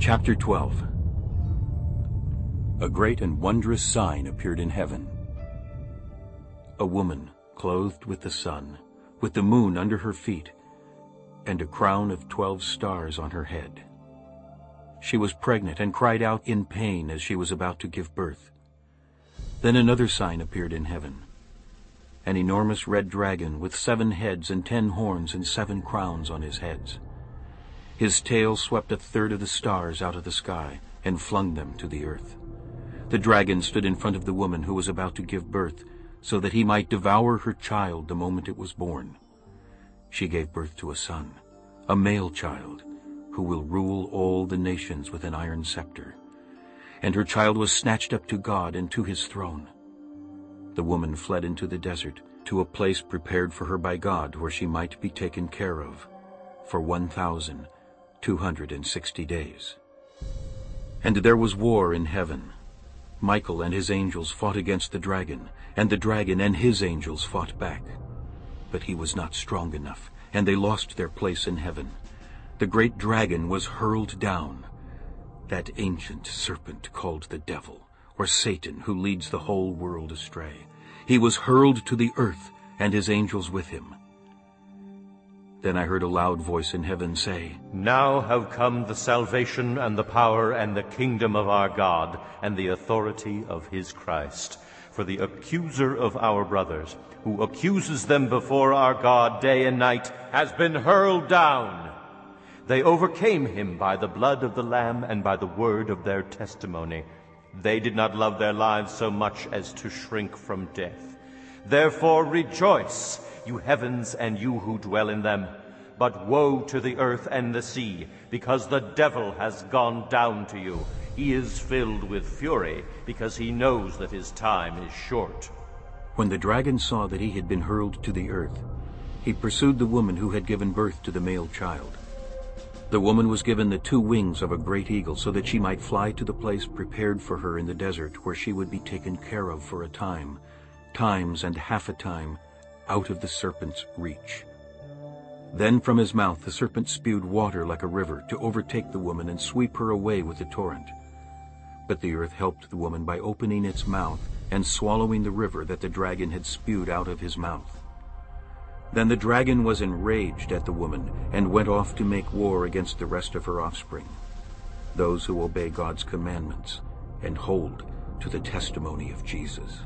Chapter 12 A great and wondrous sign appeared in heaven. A woman clothed with the sun, with the moon under her feet, and a crown of twelve stars on her head. She was pregnant and cried out in pain as she was about to give birth. Then another sign appeared in heaven. An enormous red dragon with seven heads and ten horns and seven crowns on his heads. His tail swept a third of the stars out of the sky and flung them to the earth. The dragon stood in front of the woman who was about to give birth, so that he might devour her child the moment it was born. She gave birth to a son, a male child, who will rule all the nations with an iron scepter. And her child was snatched up to God and to his throne. The woman fled into the desert, to a place prepared for her by God where she might be taken care of, for one thousand 260 days. And there was war in heaven. Michael and his angels fought against the dragon, and the dragon and his angels fought back. But he was not strong enough, and they lost their place in heaven. The great dragon was hurled down, that ancient serpent called the devil, or Satan, who leads the whole world astray. He was hurled to the earth, and his angels with him. Then I heard a loud voice in heaven say, Now have come the salvation and the power and the kingdom of our God and the authority of his Christ. For the accuser of our brothers, who accuses them before our God day and night, has been hurled down. They overcame him by the blood of the Lamb and by the word of their testimony. They did not love their lives so much as to shrink from death. Therefore rejoice you heavens and you who dwell in them. But woe to the earth and the sea, because the devil has gone down to you. He is filled with fury, because he knows that his time is short. When the dragon saw that he had been hurled to the earth, he pursued the woman who had given birth to the male child. The woman was given the two wings of a great eagle so that she might fly to the place prepared for her in the desert where she would be taken care of for a time, times and half a time, out of the serpent's reach. Then from his mouth the serpent spewed water like a river to overtake the woman and sweep her away with the torrent. But the earth helped the woman by opening its mouth and swallowing the river that the dragon had spewed out of his mouth. Then the dragon was enraged at the woman and went off to make war against the rest of her offspring, those who obey God's commandments and hold to the testimony of Jesus.